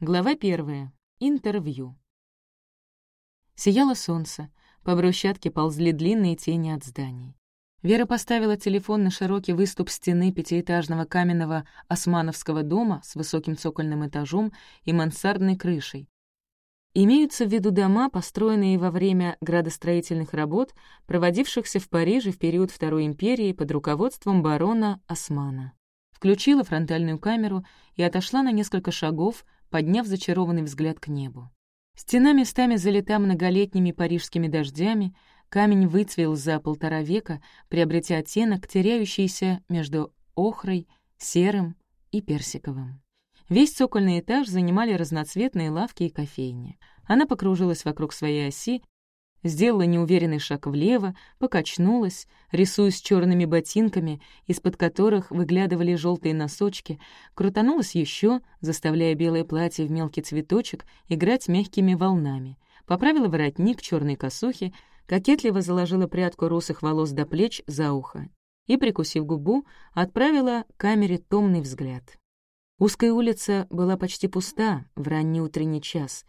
Глава первая. Интервью. Сияло солнце, по брусчатке ползли длинные тени от зданий. Вера поставила телефон на широкий выступ стены пятиэтажного каменного османовского дома с высоким цокольным этажом и мансардной крышей. Имеются в виду дома, построенные во время градостроительных работ, проводившихся в Париже в период Второй империи под руководством барона Османа. Включила фронтальную камеру и отошла на несколько шагов, подняв зачарованный взгляд к небу. Стена местами залита многолетними парижскими дождями, камень выцвел за полтора века, приобретя оттенок, теряющийся между охрой, серым и персиковым. Весь цокольный этаж занимали разноцветные лавки и кофейни. Она покружилась вокруг своей оси, сделала неуверенный шаг влево, покачнулась, рисуясь черными ботинками, из-под которых выглядывали желтые носочки, крутанулась еще, заставляя белое платье в мелкий цветочек играть мягкими волнами, поправила воротник черной косухи, кокетливо заложила прядку русых волос до плеч за ухо и, прикусив губу, отправила камере томный взгляд. Узкая улица была почти пуста в ранний утренний час.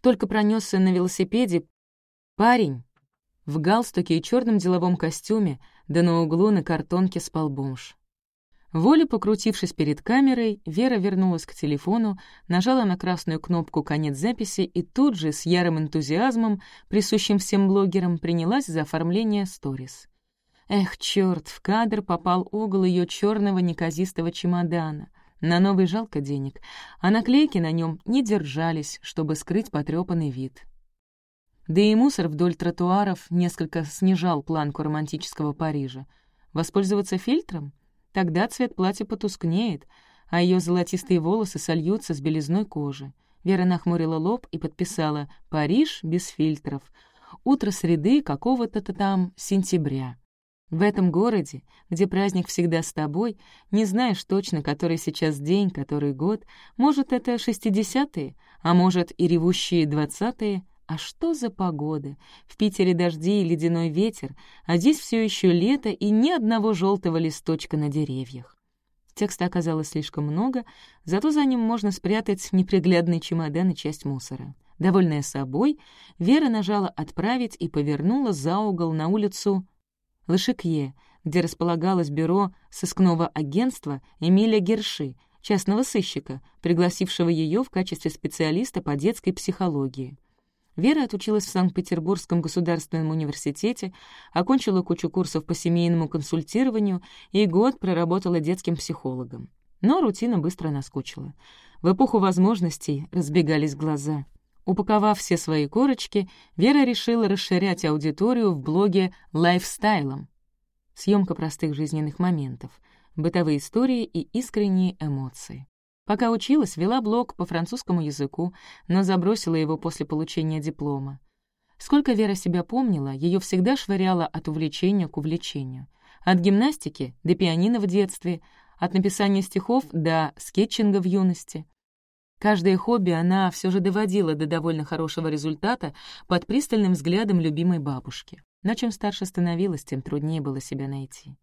Только пронесся на велосипеде парень в галстуке и черном деловом костюме, да на углу на картонке спал бомж. Воле покрутившись перед камерой, Вера вернулась к телефону, нажала на красную кнопку «Конец записи» и тут же, с ярым энтузиазмом, присущим всем блогерам, принялась за оформление сторис. Эх, черт, в кадр попал угол ее черного неказистого чемодана. На новый жалко денег, а наклейки на нем не держались, чтобы скрыть потрепанный вид. Да и мусор вдоль тротуаров несколько снижал планку романтического Парижа. Воспользоваться фильтром? Тогда цвет платья потускнеет, а ее золотистые волосы сольются с белизной кожи. Вера нахмурила лоб и подписала «Париж без фильтров». Утро среды какого-то там сентября. В этом городе, где праздник всегда с тобой, не знаешь точно, который сейчас день, который год, может, это шестидесятые, а может, и ревущие двадцатые. А что за погода? В Питере дожди и ледяной ветер, а здесь все еще лето и ни одного желтого листочка на деревьях. Текста оказалось слишком много, зато за ним можно спрятать неприглядный чемодан и часть мусора. Довольная собой, Вера нажала «Отправить» и повернула за угол на улицу Лышекье, где располагалось бюро сыскного агентства Эмиля Герши, частного сыщика, пригласившего ее в качестве специалиста по детской психологии. Вера отучилась в Санкт-Петербургском государственном университете, окончила кучу курсов по семейному консультированию и год проработала детским психологом. Но рутина быстро наскучила. В эпоху возможностей разбегались глаза. Упаковав все свои корочки, Вера решила расширять аудиторию в блоге «Лайфстайлом». Съемка простых жизненных моментов, бытовые истории и искренние эмоции. Пока училась, вела блог по французскому языку, но забросила его после получения диплома. Сколько Вера себя помнила, ее всегда швыряло от увлечения к увлечению. От гимнастики до пианино в детстве, от написания стихов до скетчинга в юности. Каждое хобби она все же доводила до довольно хорошего результата под пристальным взглядом любимой бабушки. Но чем старше становилась, тем труднее было себя найти.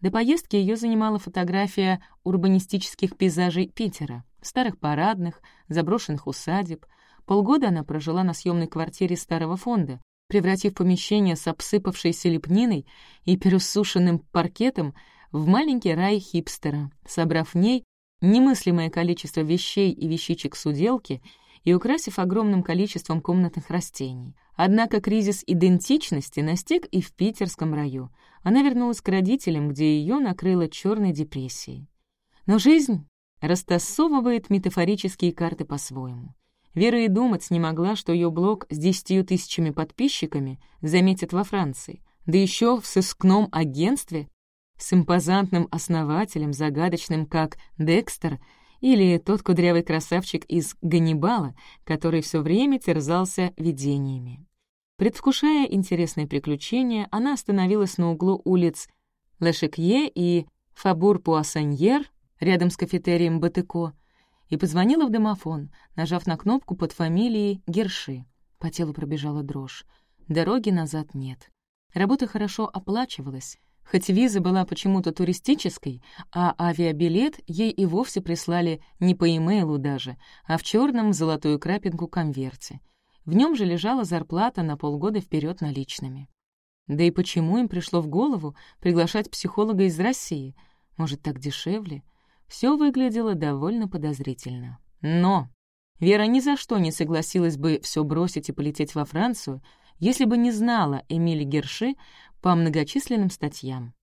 До поездки ее занимала фотография урбанистических пейзажей Питера, старых парадных, заброшенных усадеб. Полгода она прожила на съемной квартире старого фонда, превратив помещение с обсыпавшейся лепниной и пересушенным паркетом в маленький рай хипстера, собрав в ней немыслимое количество вещей и вещичек суделки и украсив огромным количеством комнатных растений. Однако кризис идентичности настиг и в питерском раю. Она вернулась к родителям, где ее накрыло черной депрессией. Но жизнь растасовывает метафорические карты по-своему. Вера и думать не могла, что ее блог с десятью тысячами подписчиками заметят во Франции, да еще в сыскном агентстве, с импозантным основателем, загадочным как Декстер, или тот кудрявый красавчик из «Ганнибала», который все время терзался видениями. Предвкушая интересные приключения, она остановилась на углу улиц Лешекье и Фабур-Пуассаньер, рядом с кафетерием Батыко, и позвонила в домофон, нажав на кнопку под фамилией Герши. По телу пробежала дрожь. Дороги назад нет. Работа хорошо оплачивалась, хоть виза была почему-то туристической, а авиабилет ей и вовсе прислали не по имейлу даже, а в черном золотую крапинку конверте. В нем же лежала зарплата на полгода вперед наличными. Да и почему им пришло в голову приглашать психолога из России? Может, так дешевле? Все выглядело довольно подозрительно. Но Вера ни за что не согласилась бы все бросить и полететь во Францию, если бы не знала Эмили Герши по многочисленным статьям.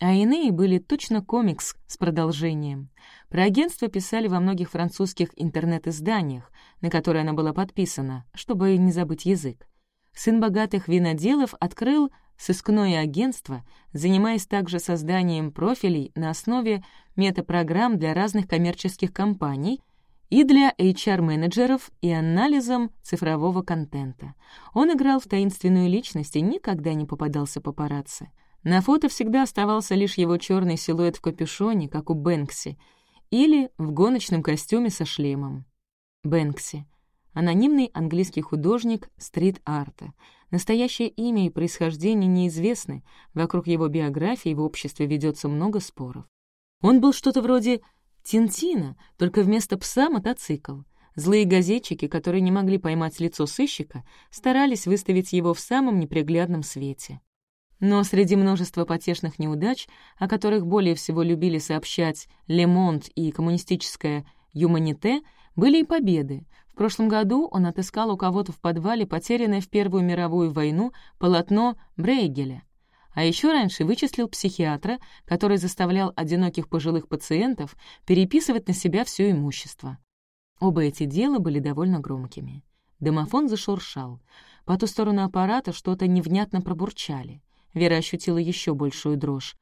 А иные были точно комикс с продолжением. Про агентство писали во многих французских интернет-изданиях, на которые она была подписана, чтобы не забыть язык. Сын богатых виноделов открыл сыскное агентство, занимаясь также созданием профилей на основе метапрограмм для разных коммерческих компаний — и для HR-менеджеров и анализом цифрового контента. Он играл в таинственную личность и никогда не попадался папарацци. На фото всегда оставался лишь его черный силуэт в капюшоне, как у Бэнкси, или в гоночном костюме со шлемом. Бэнкси — анонимный английский художник стрит-арта. Настоящее имя и происхождение неизвестны, вокруг его биографии в обществе ведется много споров. Он был что-то вроде Тинтина, только вместо пса — мотоцикл. Злые газетчики, которые не могли поймать лицо сыщика, старались выставить его в самом неприглядном свете. Но среди множества потешных неудач, о которых более всего любили сообщать «Лемонт» и коммунистическая «Юманите», были и победы. В прошлом году он отыскал у кого-то в подвале потерянное в Первую мировую войну полотно Брейгеля — а еще раньше вычислил психиатра, который заставлял одиноких пожилых пациентов переписывать на себя все имущество. Оба эти дела были довольно громкими. Домофон зашуршал. По ту сторону аппарата что-то невнятно пробурчали. Вера ощутила еще большую дрожь.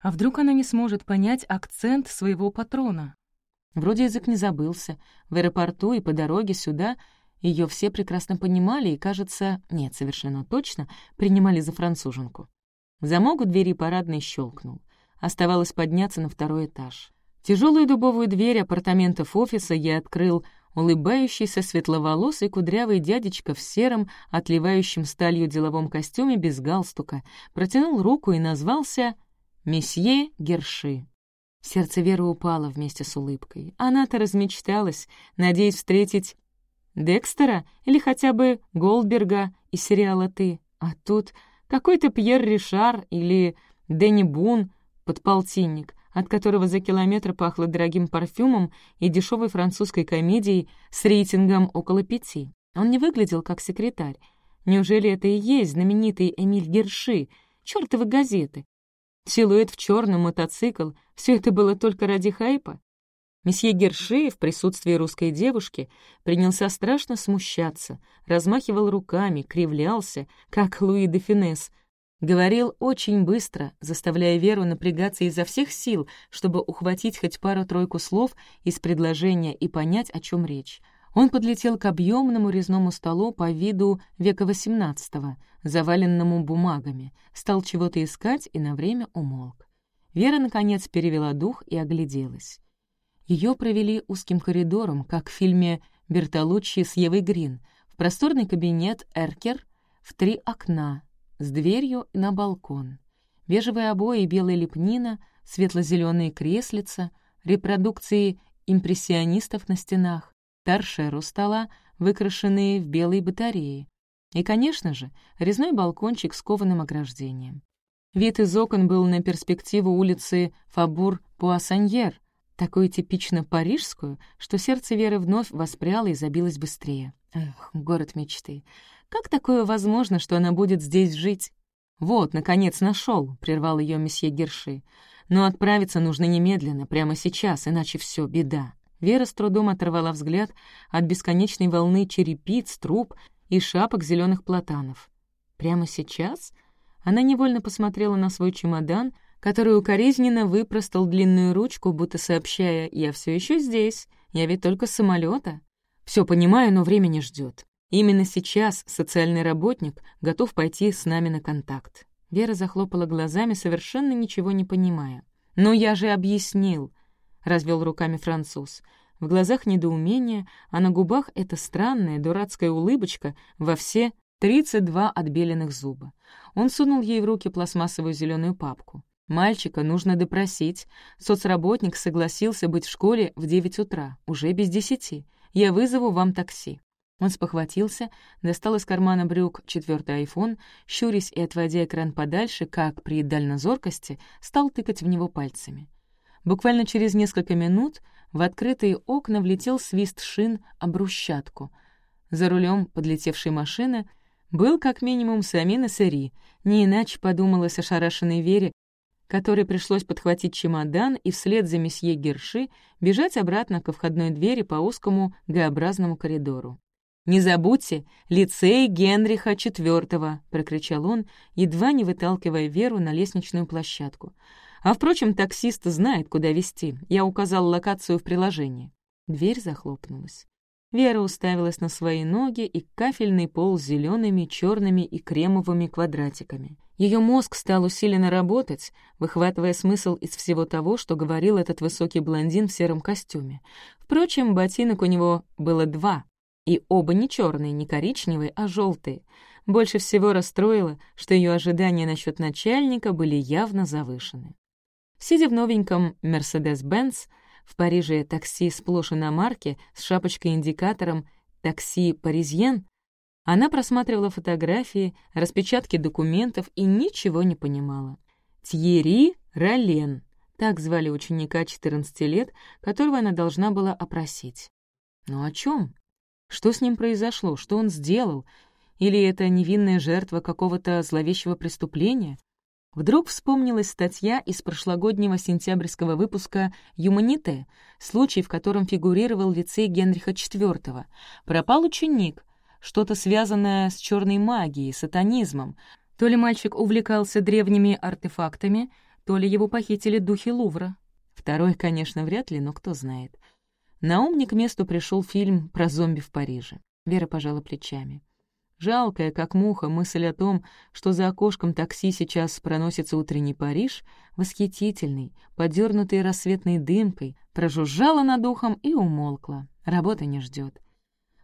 А вдруг она не сможет понять акцент своего патрона? Вроде язык не забылся. В аэропорту и по дороге сюда ее все прекрасно понимали и, кажется, нет, совершенно точно, принимали за француженку. Замок у двери парадной щелкнул. Оставалось подняться на второй этаж. Тяжелую дубовую дверь апартаментов офиса я открыл улыбающийся светловолосый кудрявый дядечка в сером, отливающем сталью деловом костюме без галстука, протянул руку и назвался «Месье Герши». Сердце Веры упало вместе с улыбкой. Она-то размечталась, надеясь встретить Декстера или хотя бы Голдберга из сериала «Ты». А тут какой-то Пьер Ришар или Дэнни Бун, подполтинник, от которого за километр пахло дорогим парфюмом и дешевой французской комедией с рейтингом около пяти. Он не выглядел как секретарь. Неужели это и есть знаменитый Эмиль Герши, чёртовы газеты? Силуэт в черном мотоцикл — все это было только ради хайпа? Месье Герши в присутствии русской девушки принялся страшно смущаться, размахивал руками, кривлялся, как Луи де Финес. Говорил очень быстро, заставляя Веру напрягаться изо всех сил, чтобы ухватить хоть пару-тройку слов из предложения и понять, о чем речь. Он подлетел к объемному резному столу по виду века XVIII, заваленному бумагами, стал чего-то искать и на время умолк. Вера, наконец, перевела дух и огляделась. Ее провели узким коридором, как в фильме «Бертолуччи» с Евой Грин, в просторный кабинет «Эркер» в три окна, с дверью на балкон. Бежевые обои и белая лепнина, светло-зеленые креслица, репродукции импрессионистов на стенах, торшер стола, выкрашенные в белые батареи. И, конечно же, резной балкончик с кованым ограждением. Вид из окон был на перспективу улицы Фабур-Пуассаньер, такую типично парижскую, что сердце Веры вновь воспряло и забилось быстрее. Эх, город мечты. Как такое возможно, что она будет здесь жить? «Вот, наконец, нашел, прервал ее месье Герши. «Но отправиться нужно немедленно, прямо сейчас, иначе все беда». Вера с трудом оторвала взгляд от бесконечной волны черепиц, труб и шапок зеленых платанов. «Прямо сейчас?» Она невольно посмотрела на свой чемодан — который укоризненно выпростал длинную ручку, будто сообщая «Я все еще здесь, я ведь только с самолета. Все понимаю, но время не ждет. Именно сейчас социальный работник готов пойти с нами на контакт». Вера захлопала глазами, совершенно ничего не понимая. «Но я же объяснил», — развел руками француз. В глазах недоумение, а на губах эта странная дурацкая улыбочка во все 32 отбеленных зуба. Он сунул ей в руки пластмассовую зеленую папку. Мальчика нужно допросить. Соцработник согласился быть в школе в 9 утра, уже без десяти. Я вызову вам такси. Он спохватился, достал из кармана брюк четвертый айфон, щурясь и отводя экран подальше, как при дальнозоркости, стал тыкать в него пальцами. Буквально через несколько минут в открытые окна влетел свист шин о брусчатку. За рулем подлетевшей машины был как минимум Самина Сери, не иначе подумалось ошарашенной Вере, которой пришлось подхватить чемодан и вслед за месье Герши бежать обратно ко входной двери по узкому Г-образному коридору. «Не забудьте, лицей Генриха IV!» — прокричал он, едва не выталкивая Веру на лестничную площадку. «А, впрочем, таксист знает, куда везти. Я указал локацию в приложении». Дверь захлопнулась. Вера уставилась на свои ноги и кафельный пол с зелеными, черными и кремовыми квадратиками. Ее мозг стал усиленно работать, выхватывая смысл из всего того, что говорил этот высокий блондин в сером костюме. Впрочем, ботинок у него было два, и оба не черные, не коричневые, а желтые. Больше всего расстроило, что ее ожидания насчет начальника были явно завышены. Сидя в новеньком «Мерседес-Бенц», в Париже такси сплошь иномарки с шапочкой-индикатором «Такси Паризьен», она просматривала фотографии, распечатки документов и ничего не понимала. Тьерри Ролен, так звали ученика 14 лет, которого она должна была опросить. Но о чем? Что с ним произошло? Что он сделал? Или это невинная жертва какого-то зловещего преступления? Вдруг вспомнилась статья из прошлогоднего сентябрьского выпуска «Юманите», случай, в котором фигурировал лицей Генриха IV. Пропал ученик, что-то связанное с черной магией, сатанизмом. То ли мальчик увлекался древними артефактами, то ли его похитили духи Лувра. Второй, конечно, вряд ли, но кто знает. На ум не к месту пришел фильм про зомби в Париже. Вера пожала плечами. Жалкая, как муха, мысль о том, что за окошком такси сейчас проносится утренний Париж, восхитительный, подернутый рассветной дымкой, прожужжала над ухом и умолкла. Работа не ждет.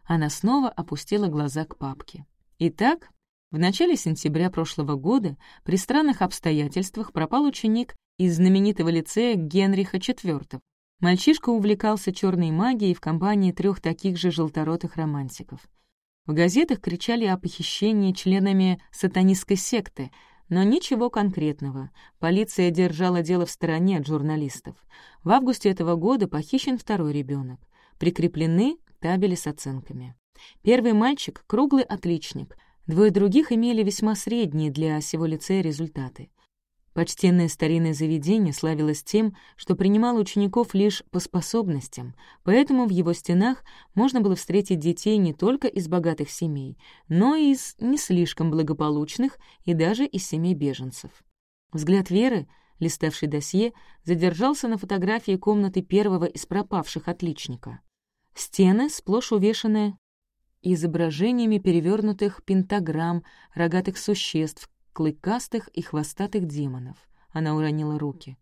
Она снова опустила глаза к папке. Итак, в начале сентября прошлого года при странных обстоятельствах пропал ученик из знаменитого лицея Генриха IV. Мальчишка увлекался черной магией в компании трех таких же желторотых романтиков — в газетах кричали о похищении членами сатанистской секты, но ничего конкретного. Полиция держала дело в стороне от журналистов. В августе этого года похищен второй ребенок. Прикреплены табели с оценками. Первый мальчик — круглый отличник. Двое других имели весьма средние для сего лицея результаты. Почтенное старинное заведение славилось тем, что принимало учеников лишь по способностям, поэтому в его стенах можно было встретить детей не только из богатых семей, но и из не слишком благополучных и даже из семей беженцев. Взгляд Веры, листавший досье, задержался на фотографии комнаты первого из пропавших отличника. Стены сплошь увешаны изображениями перевернутых пентаграмм, рогатых существ, клыкастых и хвостатых демонов. Она уронила руки.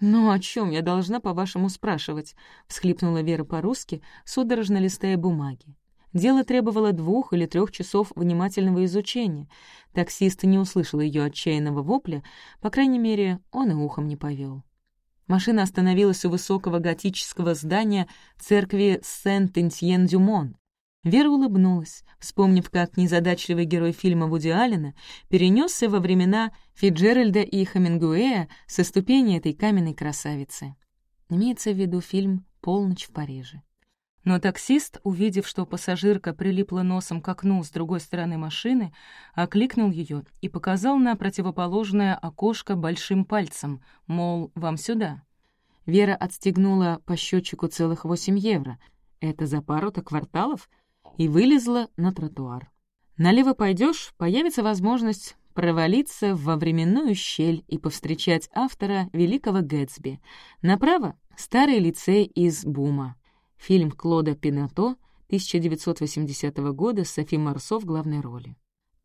«Ну, о чем я должна, по-вашему, спрашивать?» — всхлипнула Вера по-русски, судорожно листая бумаги. Дело требовало двух или трех часов внимательного изучения. Таксист не услышал ее отчаянного вопля, по крайней мере, он и ухом не повел. Машина остановилась у высокого готического здания церкви Сент-Энтьен-Дюмон. Вера улыбнулась, вспомнив, как незадачливый герой фильма Вуди Аллена перенесся во времена Фиджеральда и Хамингуэя со ступени этой каменной красавицы. Имеется в виду фильм «Полночь в Париже». Но таксист, увидев, что пассажирка прилипла носом к окну с другой стороны машины, окликнул ее и показал на противоположное окошко большим пальцем, мол, вам сюда. Вера отстегнула по счетчику целых восемь евро. Это за пару-то кварталов — и вылезла на тротуар. Налево пойдешь, появится возможность провалиться во временную щель и повстречать автора великого Гэтсби. Направо — старый лицей из Бума. Фильм Клода Пинато 1980 года с Софи Марсо в главной роли.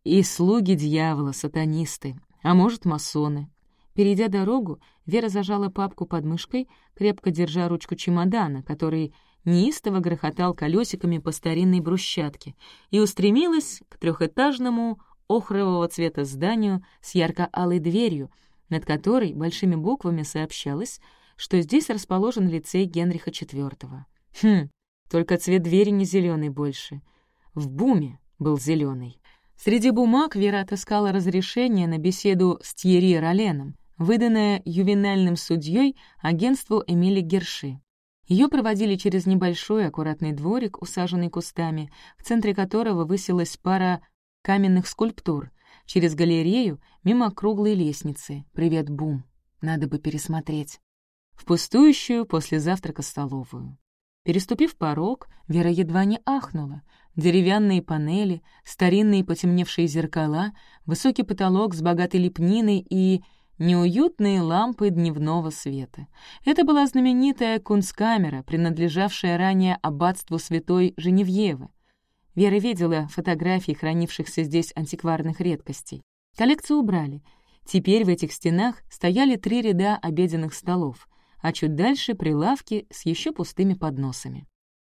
И слуги дьявола, сатанисты, а может, масоны. Перейдя дорогу, Вера зажала папку под мышкой, крепко держа ручку чемодана, который неистово грохотал колесиками по старинной брусчатке и устремилась к трехэтажному охрового цвета зданию с ярко-алой дверью, над которой большими буквами сообщалось, что здесь расположен лицей Генриха IV. Хм, только цвет двери не зеленый больше. В буме был зеленый. Среди бумаг Вера отыскала разрешение на беседу с Тьерри Роленом, выданное ювенальным судьей агентству Эмили Герши. Ее проводили через небольшой аккуратный дворик, усаженный кустами, в центре которого высилась пара каменных скульптур, через галерею, мимо круглой лестницы. «Привет, Бум! Надо бы пересмотреть». В пустующую после завтрака столовую. Переступив порог, Вера едва не ахнула. Деревянные панели, старинные потемневшие зеркала, высокий потолок с богатой лепниной и неуютные лампы дневного света. Это была знаменитая кунсткамера, принадлежавшая ранее аббатству святой Женевьевы. Вера видела фотографии хранившихся здесь антикварных редкостей. Коллекцию убрали. Теперь в этих стенах стояли три ряда обеденных столов, а чуть дальше — прилавки с еще пустыми подносами.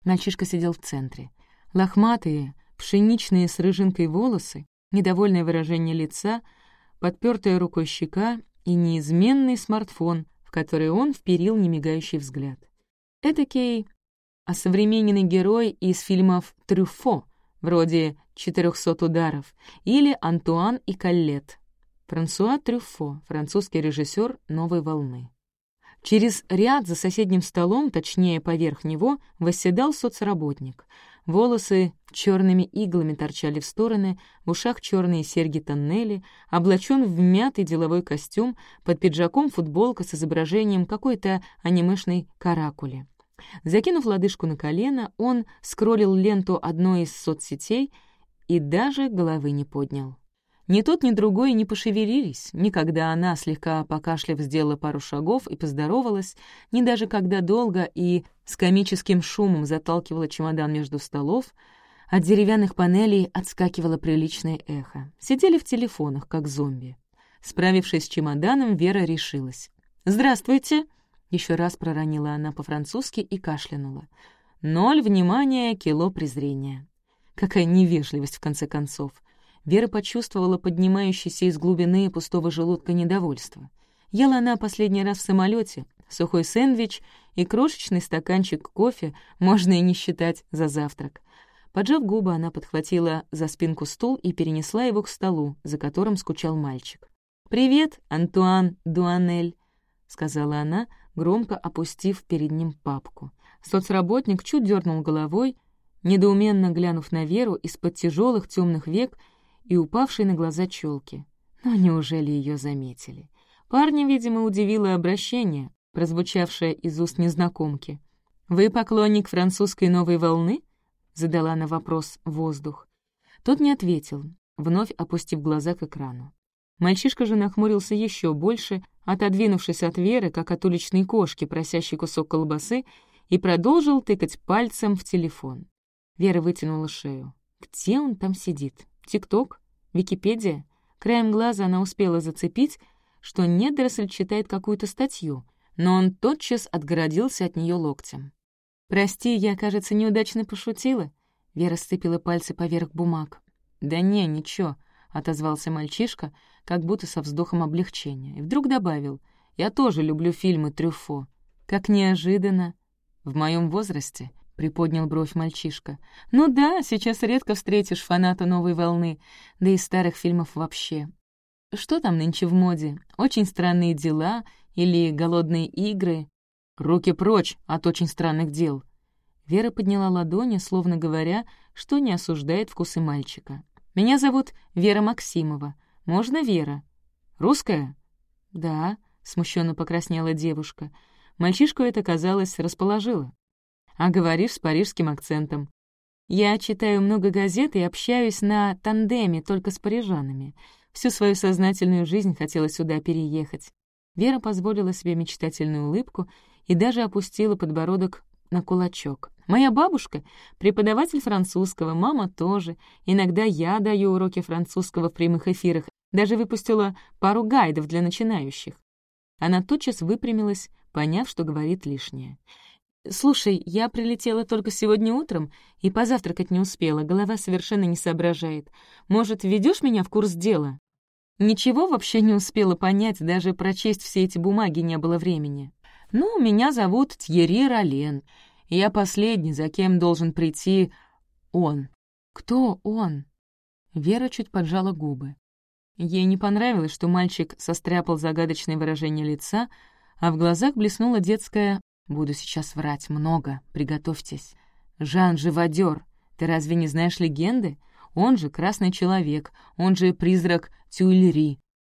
Мальчишка сидел в центре. Лохматые, пшеничные с рыжинкой волосы, недовольное выражение лица, подпертая рукой щека и неизменный смартфон, в который он вперил немигающий взгляд. Эдакий осовремененный герой из фильмов «Трюфо», вроде «400 ударов» или «Антуан и Каллет». Франсуа Трюфо, французский режиссер «Новой волны». Через ряд за соседним столом, точнее, поверх него, восседал соцработник. Волосы черными иглами торчали в стороны, в ушах черные серьги-тоннели, облачен в мятый деловой костюм, под пиджаком футболка с изображением какой-то анимешной каракули. Закинув лодыжку на колено, он скроллил ленту одной из соцсетей и даже головы не поднял. Ни тот, ни другой не пошевелились, ни когда она, слегка покашляв, сделала пару шагов и поздоровалась, ни даже когда долго и с комическим шумом заталкивала чемодан между столов, от деревянных панелей отскакивало приличное эхо. Сидели в телефонах, как зомби. Справившись с чемоданом, Вера решилась. «Здравствуйте!» — еще раз проронила она по-французски и кашлянула. «Ноль внимания, кило презрения». Какая невежливость, в конце концов. Вера почувствовала поднимающееся из глубины пустого желудка недовольство. Ела она последний раз в самолете, сухой сэндвич и крошечный стаканчик кофе можно и не считать за завтрак. Поджав губы, она подхватила за спинку стул и перенесла его к столу, за которым скучал мальчик. «Привет, Антуан Дуанель», — сказала она, громко опустив перед ним папку. Соцработник чуть дернул головой, недоуменно глянув на Веру из-под тяжелых темных век и упавшей на глаза челки. Но неужели ее заметили? Парня, видимо, удивило обращение, прозвучавшее из уст незнакомки. «Вы поклонник французской новой волны?» — задала на вопрос воздух. Тот не ответил, вновь опустив глаза к экрану. Мальчишка же нахмурился еще больше, отодвинувшись от Веры, как от уличной кошки, просящей кусок колбасы, и продолжил тыкать пальцем в телефон. Вера вытянула шею. Где он там сидит? ТикТок? Википедия? Краем глаза она успела зацепить, что недоросль читает какую-то статью, но он тотчас отгородился от нее локтем. «Прости, я, кажется, неудачно пошутила». Вера сцепила пальцы поверх бумаг. «Да не, ничего», — отозвался мальчишка, как будто со вздохом облегчения, и вдруг добавил, «Я тоже люблю фильмы Трюфо. Как неожиданно. В моем возрасте приподнял бровь мальчишка. «Ну да, сейчас редко встретишь фаната новой волны, да и старых фильмов вообще. Что там нынче в моде? Очень странные дела или голодные игры? Руки прочь от очень странных дел!» Вера подняла ладони, словно говоря, что не осуждает вкусы мальчика. «Меня зовут Вера Максимова. Можно Вера?» «Русская?» «Да», — смущенно покраснела девушка. Мальчишку это, казалось, расположило а говоришь с парижским акцентом. Я читаю много газет и общаюсь на тандеме только с парижанами. Всю свою сознательную жизнь хотела сюда переехать. Вера позволила себе мечтательную улыбку и даже опустила подбородок на кулачок. Моя бабушка — преподаватель французского, мама тоже. Иногда я даю уроки французского в прямых эфирах, даже выпустила пару гайдов для начинающих. Она тотчас выпрямилась, поняв, что говорит лишнее. «Слушай, я прилетела только сегодня утром и позавтракать не успела, голова совершенно не соображает. Может, ведешь меня в курс дела?» Ничего вообще не успела понять, даже прочесть все эти бумаги не было времени. «Ну, меня зовут Тьерри Ролен. Я последний, за кем должен прийти он». «Кто он?» Вера чуть поджала губы. Ей не понравилось, что мальчик состряпал загадочное выражение лица, а в глазах блеснула детская «Буду сейчас врать много, приготовьтесь». «Жан Живодер, ты разве не знаешь легенды? Он же Красный Человек, он же призрак Тюильри.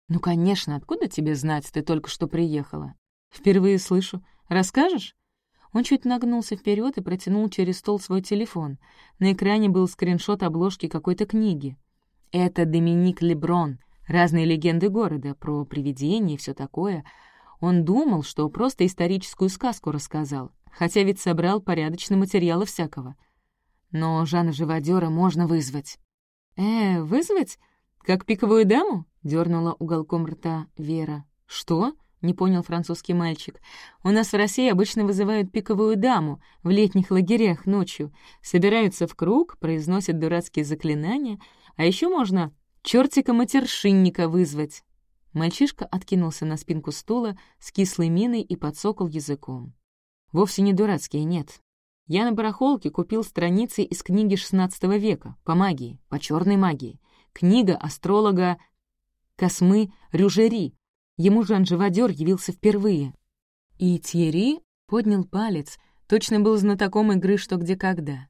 Ну, конечно, откуда тебе знать, ты только что приехала? Впервые слышу. Расскажешь? Он чуть нагнулся вперед и протянул через стол свой телефон. На экране был скриншот обложки какой-то книги. Это Доминик Леброн, разные легенды города, про привидения и все такое. Он думал, что просто историческую сказку рассказал, хотя ведь собрал порядочно материала всякого. Но Жана Живодера можно вызвать. «Э, вызвать? Как пиковую даму?» — дернула уголком рта Вера. «Что?» — не понял французский мальчик. «У нас в России обычно вызывают пиковую даму в летних лагерях ночью. Собираются в круг, произносят дурацкие заклинания, а еще можно чертика-матершинника вызвать». Мальчишка откинулся на спинку стула с кислой миной и подсокал языком. «Вовсе не дурацкие, нет. Я на барахолке купил страницы из книги XVI века по магии, по черной магии. Книга астролога Космы Рюжери. Ему Жан Живодер явился впервые. И Тьерри поднял палец, точно был знатоком игры «Что, где, когда».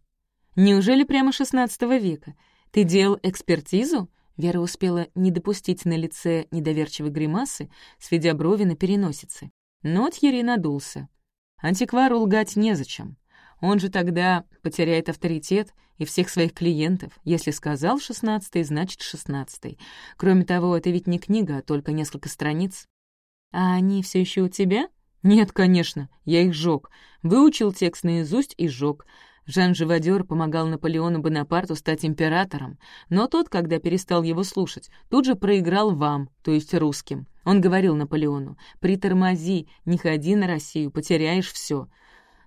«Неужели прямо XVI века? Ты делал экспертизу?» Вера успела не допустить на лице недоверчивой гримасы, сведя брови на переносице. Но Тьерри надулся. Антиквару лгать незачем. Он же тогда потеряет авторитет и всех своих клиентов. Если сказал шестнадцатый, значит шестнадцатый. Кроме того, это ведь не книга, а только несколько страниц. А они все еще у тебя? Нет, конечно, я их сжег. Выучил текст наизусть и сжег. Жан Живодер помогал Наполеону Бонапарту стать императором, но тот, когда перестал его слушать, тут же проиграл вам, то есть русским. Он говорил Наполеону, «Притормози, не ходи на Россию, потеряешь все.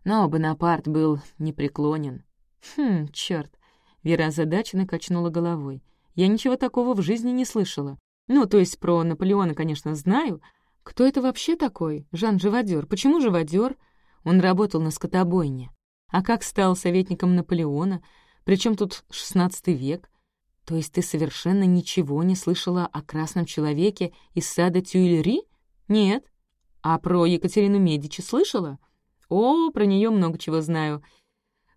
Но Бонапарт был непреклонен. Хм, черт. Вера озадаченно качнула головой. Я ничего такого в жизни не слышала. Ну, то есть про Наполеона, конечно, знаю. Кто это вообще такой? Жан Живодер. Почему Живодер? Он работал на скотобойне. А как стал советником Наполеона? Причем тут шестнадцатый век? То есть ты совершенно ничего не слышала о красном человеке из сада Тюильри? Нет. А про Екатерину Медичи слышала? О, про нее много чего знаю.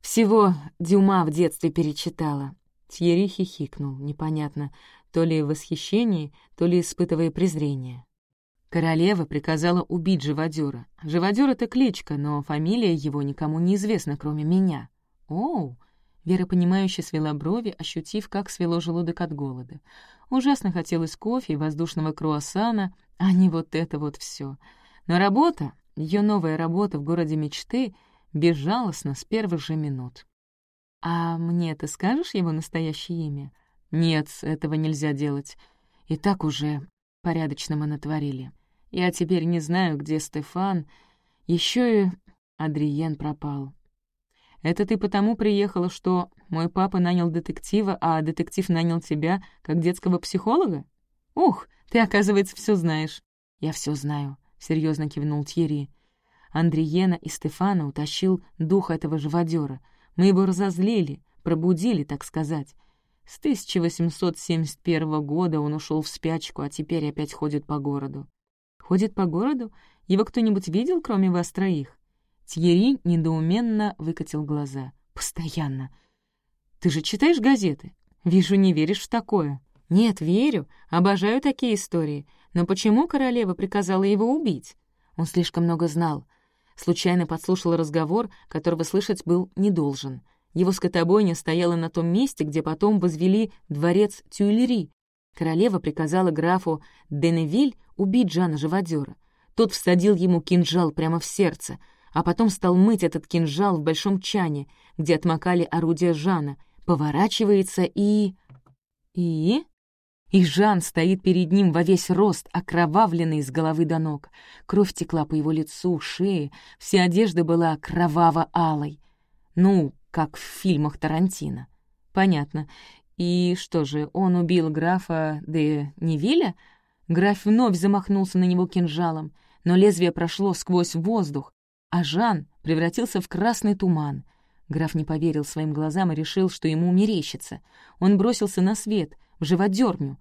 Всего Дюма в детстве перечитала. Тьерри хихикнул, непонятно, то ли в восхищении, то ли испытывая презрение. Королева приказала убить живодера. Живодер — это кличка, но фамилия его никому не известна, кроме меня. Оу! Вера, понимающе свела брови, ощутив, как свело желудок от голода. Ужасно хотелось кофе и воздушного круассана, а не вот это вот все. Но работа, ее новая работа в городе мечты безжалостна с первых же минут. «А мне ты скажешь его настоящее имя?» «Нет, этого нельзя делать. И так уже порядочно мы натворили. Я теперь не знаю, где Стефан. Еще и Адриен пропал. Это ты потому приехала, что мой папа нанял детектива, а детектив нанял тебя как детского психолога? Ух, ты, оказывается, все знаешь. Я все знаю. — серьезно кивнул Тьерри. Андриена и Стефана утащил дух этого живодера. Мы его разозлили, пробудили, так сказать. С 1871 года он ушел в спячку, а теперь опять ходит по городу. Ходит по городу? Его кто-нибудь видел, кроме вас троих? Тьерри недоуменно выкатил глаза. «Постоянно. Ты же читаешь газеты? Вижу, не веришь в такое». «Нет, верю. Обожаю такие истории. Но почему королева приказала его убить? Он слишком много знал. Случайно подслушал разговор, которого слышать был не должен. Его скотобойня стояла на том месте, где потом возвели дворец Тюильри. Королева приказала графу Деневиль убить Жана Живодера. Тот всадил ему кинжал прямо в сердце, а потом стал мыть этот кинжал в большом чане, где отмокали орудия Жана, поворачивается и... И? И Жан стоит перед ним во весь рост, окровавленный с головы до ног. Кровь текла по его лицу, шее, вся одежда была кроваво-алой. Ну, как в фильмах Тарантино. Понятно. И что же, он убил графа де Невиля? Граф вновь замахнулся на него кинжалом, но лезвие прошло сквозь воздух, а Жан превратился в красный туман. Граф не поверил своим глазам и решил, что ему мерещится. Он бросился на свет, в живодерню,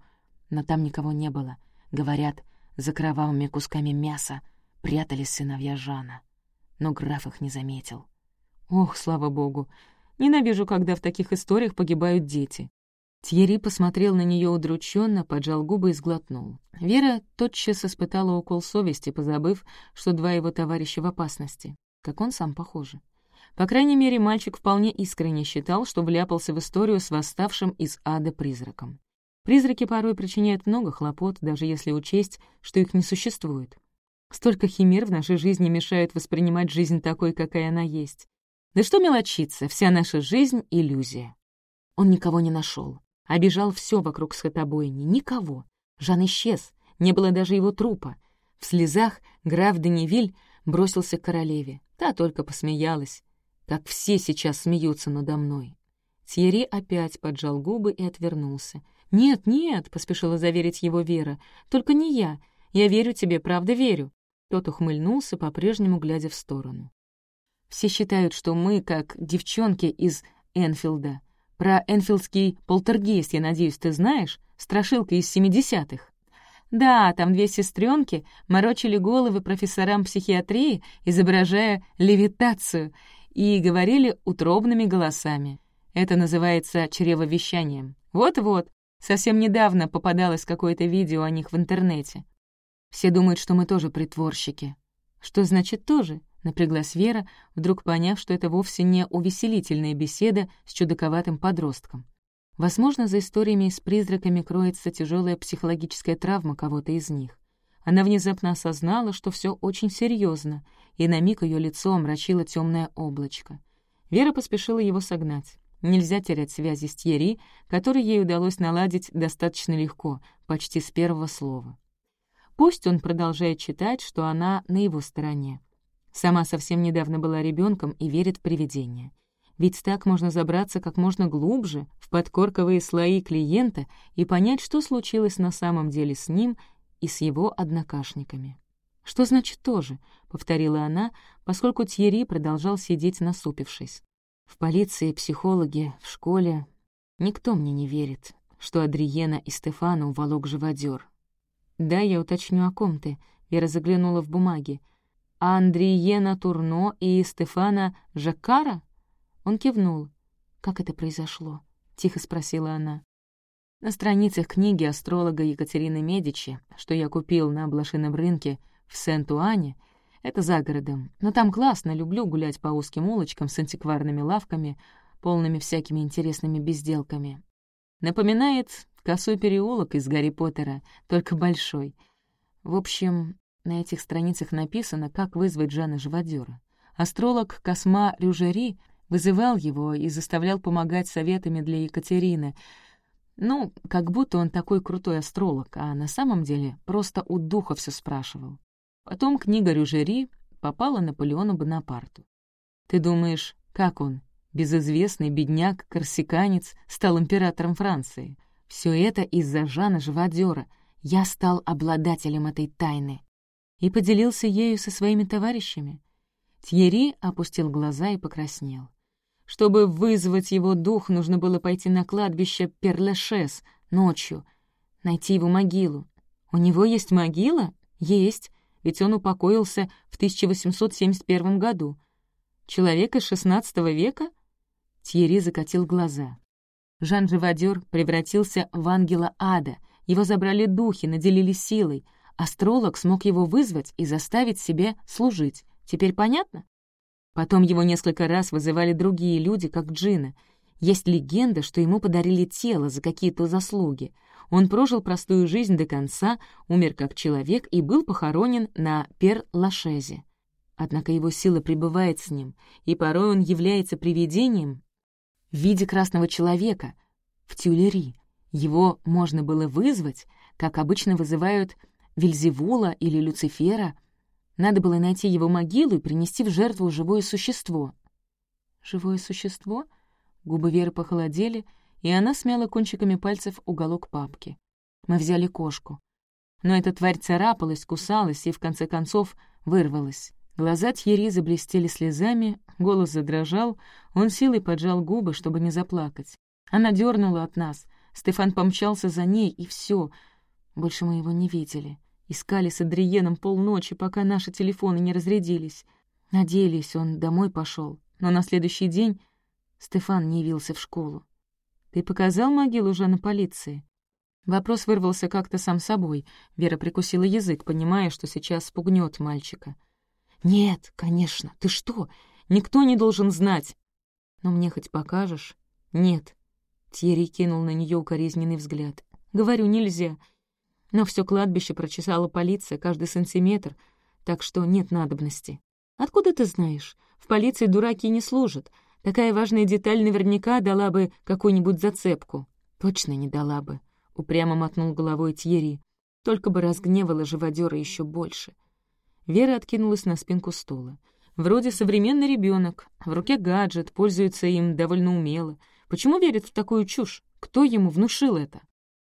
но там никого не было. Говорят, за кровавыми кусками мяса прятались сыновья Жана. Но граф их не заметил. Ох, слава богу! Ненавижу, когда в таких историях погибают дети. Тьерри посмотрел на нее удрученно, поджал губы и сглотнул. Вера тотчас испытала укол совести, позабыв, что два его товарища в опасности. Как он сам, похоже. По крайней мере, мальчик вполне искренне считал, что вляпался в историю с восставшим из ада призраком. Призраки порой причиняют много хлопот, даже если учесть, что их не существует. Столько химер в нашей жизни мешают воспринимать жизнь такой, какая она есть. Да что мелочиться, вся наша жизнь — иллюзия. Он никого не нашел. Обижал все вокруг скотобойни. Никого. Жан исчез. Не было даже его трупа. В слезах граф Данивиль бросился к королеве. Та только посмеялась. Как все сейчас смеются надо мной. Тьерри опять поджал губы и отвернулся. «Нет, нет», — поспешила заверить его Вера, — «только не я. Я верю тебе, правда верю». Тот ухмыльнулся, по-прежнему глядя в сторону. «Все считают, что мы, как девчонки из Энфилда, про Энфилдский полтергейст, я надеюсь, ты знаешь? Страшилка из семидесятых. Да, там две сестренки морочили головы профессорам психиатрии, изображая левитацию, и говорили утробными голосами. Это называется чревовещанием. Вот-вот, совсем недавно попадалось какое-то видео о них в интернете. Все думают, что мы тоже притворщики. Что значит «тоже»? Напряглась Вера, вдруг поняв, что это вовсе не увеселительная беседа с чудаковатым подростком. Возможно, за историями с призраками кроется тяжелая психологическая травма кого-то из них. Она внезапно осознала, что все очень серьезно, и на миг ее лицо омрачило темное облачко. Вера поспешила его согнать. Нельзя терять связи с Тьерри, которые ей удалось наладить достаточно легко, почти с первого слова. Пусть он продолжает читать, что она на его стороне. Сама совсем недавно была ребенком и верит в привидения. Ведь так можно забраться как можно глубже в подкорковые слои клиента и понять, что случилось на самом деле с ним и с его однокашниками. «Что значит «тоже»?» — повторила она, поскольку Тьерри продолжал сидеть насупившись. «В полиции, психологи, в школе никто мне не верит, что Адриена и Стефана уволок живодер. Да, я уточню, о ком ты?» Вера заглянула в бумаги. Андриена Турно и Стефана Жаккара? Он кивнул. «Как это произошло?» — тихо спросила она. На страницах книги астролога Екатерины Медичи, что я купил на блошином рынке в Сент-Уане, это за городом, но там классно, люблю гулять по узким улочкам с антикварными лавками, полными всякими интересными безделками. Напоминает косой переулок из Гарри Поттера, только большой. В общем, на этих страницах написано, как вызвать Жана Живодера. Астролог Косма Рюжери вызывал его и заставлял помогать советами для Екатерины. Ну, как будто он такой крутой астролог, а на самом деле просто у духа все спрашивал. Потом книга Рюжери попала Наполеону Бонапарту. Ты думаешь, как он, безызвестный бедняк-корсиканец, стал императором Франции? Все это из-за Жана Живодера. Я стал обладателем этой тайны и поделился ею со своими товарищами. Тьерри опустил глаза и покраснел. Чтобы вызвать его дух, нужно было пойти на кладбище Перлешес ночью, найти его могилу. У него есть могила? Есть, ведь он упокоился в 1871 году. Человек из XVI века? Тьерри закатил глаза. Жан Живодер превратился в ангела ада. Его забрали духи, наделили силой — Астролог смог его вызвать и заставить себе служить. Теперь понятно? Потом его несколько раз вызывали другие люди, как Джина. Есть легенда, что ему подарили тело за какие-то заслуги. Он прожил простую жизнь до конца, умер как человек и был похоронен на Пер-Лашезе. Однако его сила пребывает с ним, и порой он является привидением в виде красного человека в Тюлери. Его можно было вызвать, как обычно вызывают Вельзевула или Люцифера. Надо было найти его могилу и принести в жертву живое существо. Живое существо? Губы Веры похолодели, и она смяла кончиками пальцев уголок папки. Мы взяли кошку. Но эта тварь царапалась, кусалась и, в конце концов, вырвалась. Глаза Тьерри заблестели слезами, голос задрожал, он силой поджал губы, чтобы не заплакать. Она дернула от нас. Стефан помчался за ней, и все. Больше мы его не видели. Искали с Адриеном полночи, пока наши телефоны не разрядились. Надеялись, он домой пошел, но на следующий день Стефан не явился в школу. «Ты показал могилу Жанна полиции?» Вопрос вырвался как-то сам собой. Вера прикусила язык, понимая, что сейчас спугнет мальчика. «Нет, конечно, ты что? Никто не должен знать!» «Но мне хоть покажешь?» «Нет». Тьерри кинул на нее укоризненный взгляд. «Говорю, нельзя. Но все кладбище прочесала полиция, каждый сантиметр, так что нет надобности. Откуда ты знаешь? В полиции дураки не служат. Такая важная деталь наверняка дала бы какую-нибудь зацепку. Точно не дала бы. Упрямо мотнул головой Тьерри. Только бы разгневала живодера еще больше. Вера откинулась на спинку стула. Вроде современный ребенок, в руке гаджет, пользуется им довольно умело. Почему верит в такую чушь? Кто ему внушил это?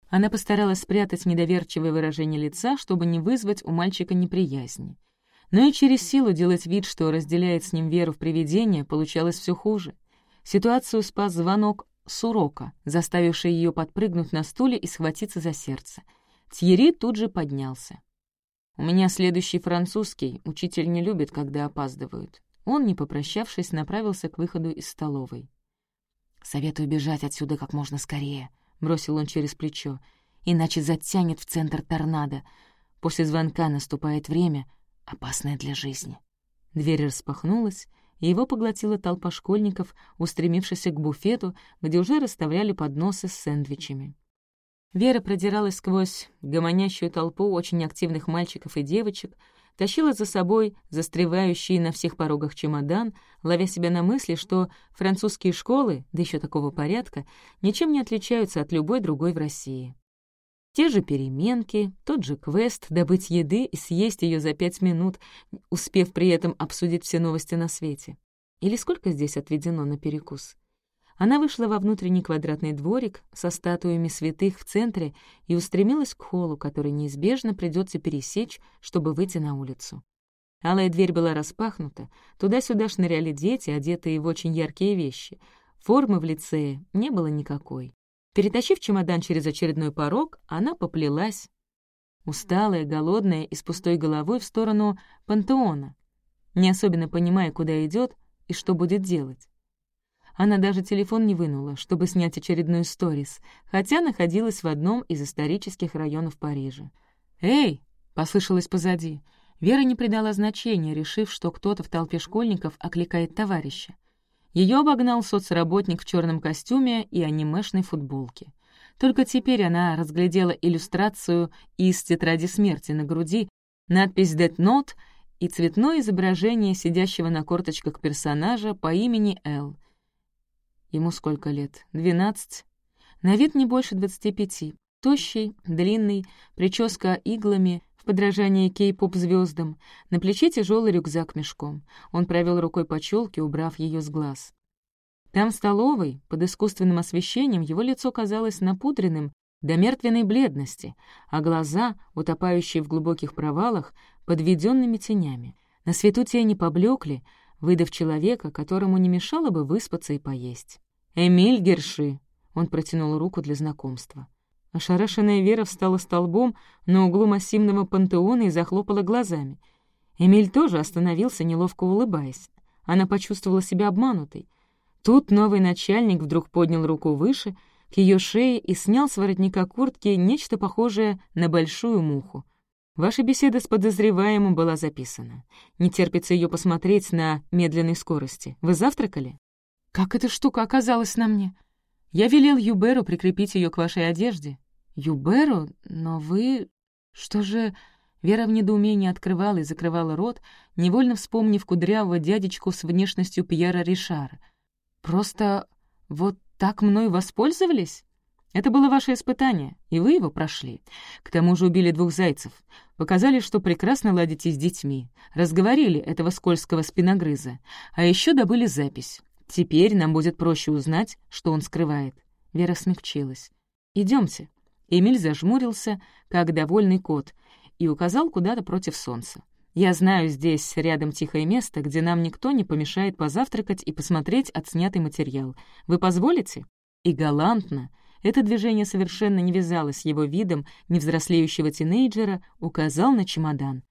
Она постаралась спрятать недоверчивое выражение лица, чтобы не вызвать у мальчика неприязни. Но и через силу делать вид, что разделяет с ним веру в привидение, получалось все хуже. Ситуацию спас звонок с урока, заставивший ее подпрыгнуть на стуле и схватиться за сердце. Тьерри тут же поднялся. «У меня следующий французский, учитель не любит, когда опаздывают». Он, не попрощавшись, направился к выходу из столовой. «Советую бежать отсюда как можно скорее», — бросил он через плечо, «иначе затянет в центр торнадо. После звонка наступает время, опасное для жизни». Дверь распахнулась, и его поглотила толпа школьников, устремившихся к буфету, где уже расставляли подносы с сэндвичами. Вера продиралась сквозь гомонящую толпу очень активных мальчиков и девочек, тащила за собой застревающий на всех порогах чемодан, ловя себя на мысли, что французские школы, да еще такого порядка, ничем не отличаются от любой другой в России. Те же переменки, тот же квест — добыть еды и съесть ее за пять минут, успев при этом обсудить все новости на свете. Или сколько здесь отведено на перекус? Она вышла во внутренний квадратный дворик со статуями святых в центре и устремилась к холлу, который неизбежно придется пересечь, чтобы выйти на улицу. Алая дверь была распахнута, туда-сюда шныряли дети, одетые в очень яркие вещи. Формы в лицее не было никакой. Перетащив чемодан через очередной порог, она поплелась, усталая, голодная и с пустой головой в сторону пантеона, не особенно понимая, куда идет и что будет делать. Она даже телефон не вынула, чтобы снять очередную сторис, хотя находилась в одном из исторических районов Парижа. «Эй!» — послышалось позади. Вера не придала значения, решив, что кто-то в толпе школьников окликает товарища. Ее обогнал соцработник в черном костюме и анимешной футболке. Только теперь она разглядела иллюстрацию из «Тетради смерти» на груди, надпись «Death Note» и цветное изображение сидящего на корточках персонажа по имени Эл. Ему сколько лет? Двенадцать? На вид не больше двадцати пяти. Тощий, длинный, прическа иглами, в подражание кей-поп звездам, на плече тяжелый рюкзак мешком. Он провел рукой по челке, убрав ее с глаз. Там, в столовой, под искусственным освещением, его лицо казалось напудренным до мертвенной бледности, а глаза, утопающие в глубоких провалах, подведенными тенями. На свету тени поблекли, выдав человека, которому не мешало бы выспаться и поесть. «Эмиль Герши!» — он протянул руку для знакомства. Ошарашенная Вера встала столбом на углу массивного пантеона и захлопала глазами. Эмиль тоже остановился, неловко улыбаясь. Она почувствовала себя обманутой. Тут новый начальник вдруг поднял руку выше, к ее шее и снял с воротника куртки нечто похожее на большую муху. Ваша беседа с подозреваемым была записана. Не терпится ее посмотреть на медленной скорости. Вы завтракали? Как эта штука оказалась на мне? Я велел Юберу прикрепить ее к вашей одежде. «Юберу? Но вы... Что же...» Вера в недоумении открывала и закрывала рот, невольно вспомнив кудрявого дядечку с внешностью Пьера Ришара. «Просто вот так мной воспользовались?» Это было ваше испытание, и вы его прошли. К тому же убили двух зайцев. Показали, что прекрасно ладите с детьми. Разговорили этого скользкого спиногрыза. А еще добыли запись. Теперь нам будет проще узнать, что он скрывает». Вера смягчилась. Идемте. Эмиль зажмурился, как довольный кот, и указал куда-то против солнца. «Я знаю, здесь рядом тихое место, где нам никто не помешает позавтракать и посмотреть отснятый материал. Вы позволите?» И галантно, это движение совершенно не вязалось с его видом невзрослеющего тинейджера, указал на чемодан.